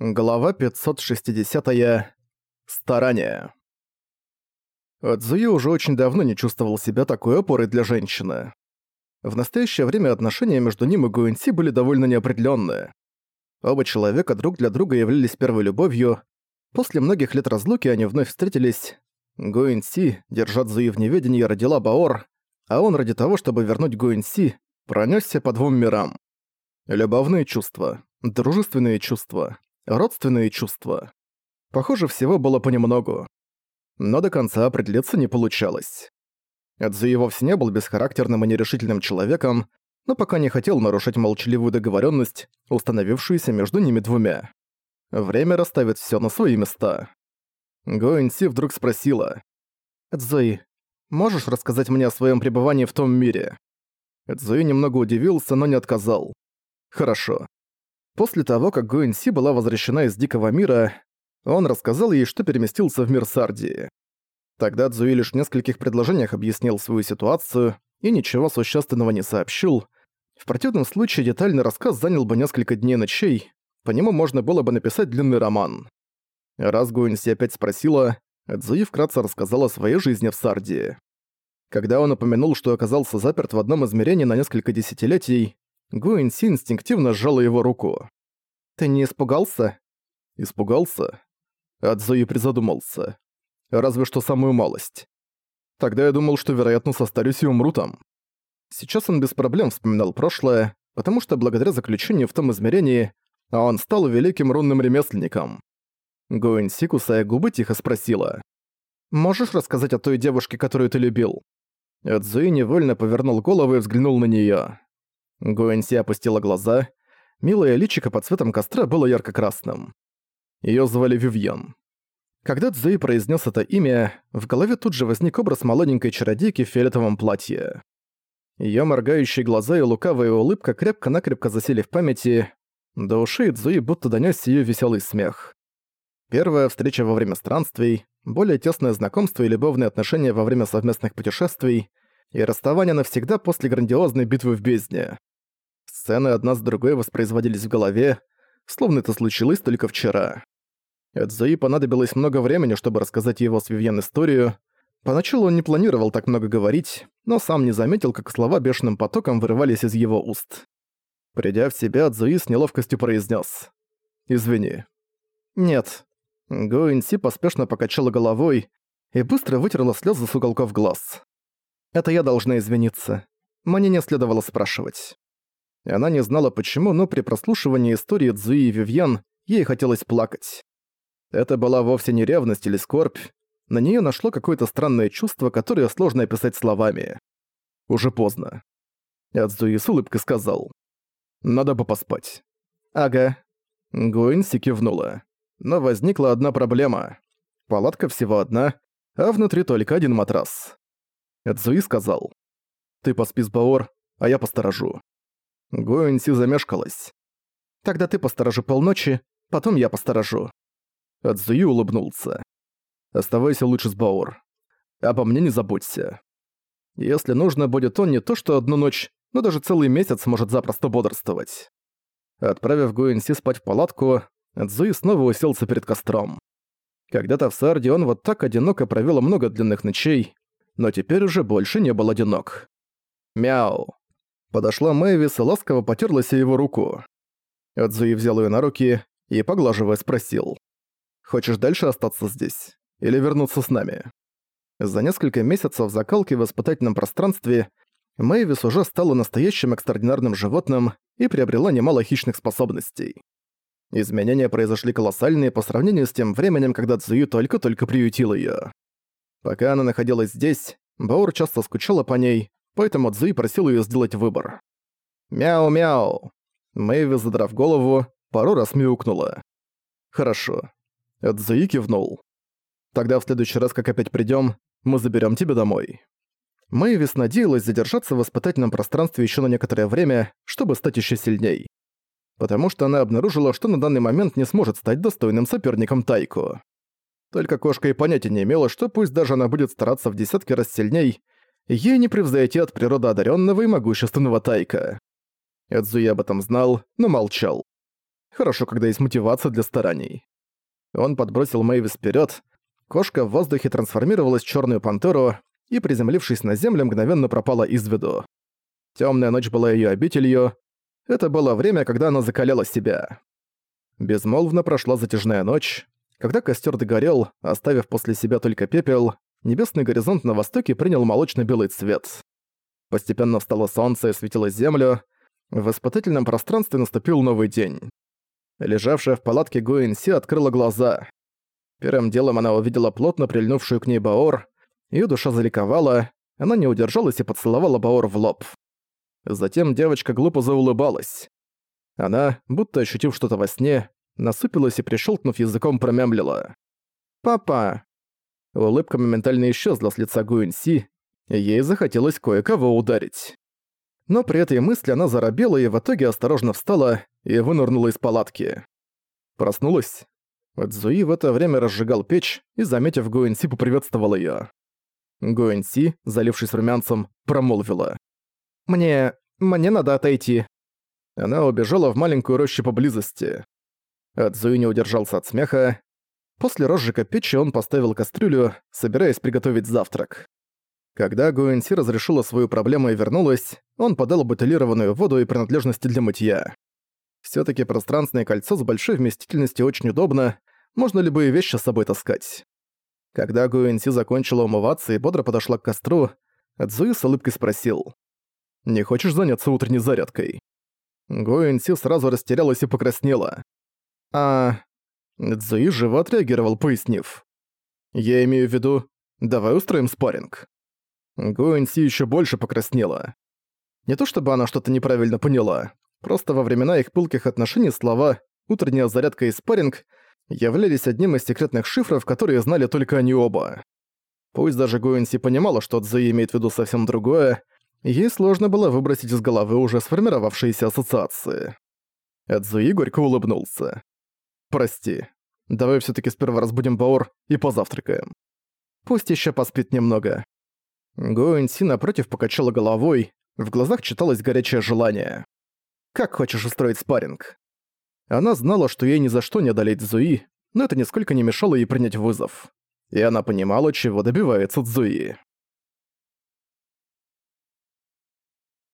Глава 560. -я. Старание. Цзуи уже очень давно не чувствовал себя такой опорой для женщины. В настоящее время отношения между ним и Гуэнси были довольно неопределённые. Оба человека друг для друга являлись первой любовью. После многих лет разлуки они вновь встретились. Гуэнси, держа Цзуи в неведении, родила Баор, а он ради того, чтобы вернуть Гуэнси, пронёсся по двум мирам. Любовные чувства, дружественные чувства, родственные чувства. Похоже, всего было понемногу. Но до конца определиться не получалось. Эдзуи вовсе не был бесхарактерным и нерешительным человеком, но пока не хотел нарушать молчаливую договоренность, установившуюся между ними двумя. Время расставит все на свои места. Гоэнси вдруг спросила. «Эдзуи, можешь рассказать мне о своем пребывании в том мире?» Эдзуи немного удивился, но не отказал. «Хорошо. После того, как Гуэнси была возвращена из Дикого мира, он рассказал ей, что переместился в мир Сардии. Тогда Цзуи лишь в нескольких предложениях объяснил свою ситуацию и ничего существенного не сообщил. В противном случае детальный рассказ занял бы несколько дней ночей, по нему можно было бы написать длинный роман. Раз Гуэнси опять спросила, Цзуи вкратце рассказал о своей жизни в Сардии. Когда он упомянул, что оказался заперт в одном измерении на несколько десятилетий, Гуэнси инстинктивно сжала его руку. «Ты не испугался?» «Испугался?» Адзуи призадумался. «Разве что самую малость. Тогда я думал, что, вероятно, состарюсь и умру там». Сейчас он без проблем вспоминал прошлое, потому что благодаря заключению в том измерении он стал великим рунным ремесленником. Гуэнси, кусая губы, тихо спросила. «Можешь рассказать о той девушке, которую ты любил?» Эдзуи невольно повернул голову и взглянул на неё. Гуэнси опустила глаза. Милое личико под цветом костра было ярко-красным. Её звали Вивьен. Когда Цзуи произнес это имя, в голове тут же возник образ молоденькой чародейки в фиолетовом платье. Её моргающие глаза и лукавая улыбка крепко-накрепко засели в памяти. До ушей Цзуи будто донёсся её весёлый смех. Первая встреча во время странствий, более тесное знакомство и любовные отношения во время совместных путешествий и расставание навсегда после грандиозной битвы в бездне. Сцены одна с другой воспроизводились в голове, словно это случилось только вчера. Эдзуи понадобилось много времени, чтобы рассказать его с Вивьен историю. Поначалу он не планировал так много говорить, но сам не заметил, как слова бешеным потоком вырывались из его уст. Придя в себя, Эдзуи с неловкостью произнес: «Извини». «Нет». Гуинси поспешно покачала головой и быстро вытерла слезы с уголков глаз. «Это я должна извиниться. Мне не следовало спрашивать». И она не знала почему, но при прослушивании истории Цзуи и Вивьен ей хотелось плакать. Это была вовсе не ревность или скорбь, на нее нашло какое-то странное чувство, которое сложно описать словами. Уже поздно. Ацзуи с улыбкой сказал. «Надо бы поспать». «Ага». Гуэнси кивнула. Но возникла одна проблема. Палатка всего одна, а внутри только один матрас. Эдзуи сказал. «Ты поспи с Баор, а я посторожу». Гуэнси замешкалась. «Тогда ты посторожи полночи, потом я посторожу». Адзуи улыбнулся. «Оставайся лучше с Баор. Обо мне не забудься. Если нужно будет он не то что одну ночь, но даже целый месяц может запросто бодрствовать». Отправив Гуэнси спать в палатку, Адзуи снова уселся перед костром. Когда-то в Сарде он вот так одиноко провел много длинных ночей, но теперь уже больше не был одинок. «Мяу!» Подошла Мэвис и ласково потерлась его руку. Адзуи взял ее на руки и, поглаживая, спросил. «Хочешь дальше остаться здесь? Или вернуться с нами?» За несколько месяцев закалки в испытательном пространстве Мэйвис уже стала настоящим экстраординарным животным и приобрела немало хищных способностей. Изменения произошли колоссальные по сравнению с тем временем, когда Цзуи только-только приютил её. Пока она находилась здесь, Баур часто скучала по ней, поэтому Цзуи просил её сделать выбор. «Мяу-мяу!» Мэйви, задрав голову, пару раз мяукнула. «Хорошо». Цзуи кивнул. «Тогда в следующий раз, как опять придём, мы заберём тебя домой». Мэйвис надеялась задержаться в испытательном пространстве ещё на некоторое время, чтобы стать ещё сильней. Потому что она обнаружила, что на данный момент не сможет стать достойным соперником Тайку. Только кошка и понятия не имела, что пусть даже она будет стараться в десятки раз сильней, ей не превзойти от природы одаренного и могущественного Тайка. Эдзуи об этом знал, но молчал. Хорошо, когда есть мотивация для стараний. Он подбросил Мэйвис вперед. Кошка в воздухе трансформировалась в черную пантеру и, приземлившись на землю, мгновенно пропала из виду. Темная ночь была ее обителью. Это было время, когда она закаляла себя. Безмолвно прошла затяжная ночь. Когда костер догорел, оставив после себя только пепел, небесный горизонт на востоке принял молочно-белый цвет. Постепенно встало солнце и светило землю. В испытательном пространстве наступил новый день. Лежавшая в палатке Гуэнси открыла глаза. Первым делом она увидела плотно прильнувшую к ней Баор. Её душа заликовала, она не удержалась и поцеловала Баор в лоб. Затем девочка глупо заулыбалась. Она, будто ощутив что-то во сне, насупилась и, прищелкнув языком, промямлила. «Папа!» Улыбка моментально исчезла с лица Гуэнси, ей захотелось кое-кого ударить. Но при этой мысли она заробела и в итоге осторожно встала и вынырнула из палатки. Проснулась. Цзуи в это время разжигал печь и, заметив Гуэнси, поприветствовал её. Гуэнси, залившись румянцем, промолвила. «Мне... мне надо отойти». Она убежала в маленькую рощу поблизости. Цзуи не удержался от смеха. После розжига печи он поставил кастрюлю, собираясь приготовить завтрак. Когда Гуэнси разрешила свою проблему и вернулась, он подал бутылированную воду и принадлежности для мытья. все таки пространственное кольцо с большой вместительностью очень удобно, можно любые вещи с собой таскать. Когда Гуэнси закончила умываться и бодро подошла к костру, Цзуи с улыбкой спросил. «Не хочешь заняться утренней зарядкой?» Гуэнси сразу растерялась и покраснела. «А...» Цзуи живо отреагировал, пояснив. «Я имею в виду, давай устроим спарринг». Гуэнси еще больше покраснела. Не то чтобы она что-то неправильно поняла, просто во времена их пылких отношений слова «утренняя зарядка» и «спарринг» являлись одним из секретных шифров, которые знали только они оба. Пусть даже Гуэнси понимала, что Цзуи имеет в виду совсем другое, ей сложно было выбросить из головы уже сформировавшиеся ассоциации. Цзуи горько улыбнулся. «Прости. Давай все таки сперва разбудим Баор и позавтракаем. Пусть еще поспит немного. Гоэнси напротив покачала головой, в глазах читалось горячее желание. «Как хочешь устроить спарринг?» Она знала, что ей ни за что не одолеть Зуи, но это нисколько не мешало ей принять вызов. И она понимала, чего добивается Цзуи.